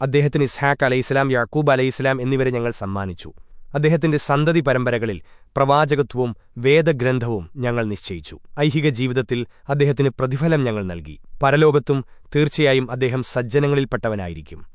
അദ്ദേഹത്തിന് ഇസ്ഹാഖ് അലൈഹിസ്ലാം യാക്കൂബ് അലൈഹിസ്ലാം എന്നിവരെ ഞങ്ങൾ സമ്മാനിച്ചു. അദ്ദേഹത്തിന്റെ സന്തതി പരമ്പരകളിൽ പ്രവാചകത്വവും വേദഗ്രന്ഥവും ഞങ്ങൾ നിശ്ചയിച്ചു. ഐഹിക ജീവിതത്തിൽ അദ്ദേഹത്തിന് പ്രതിഫലം ഞങ്ങൾ നൽകി. പരലോകത്തും തീർച്ചയായും അദ്ദേഹം സജ്ജനങ്ങളിൽപ്പെട്ടവനായിരിക്കും.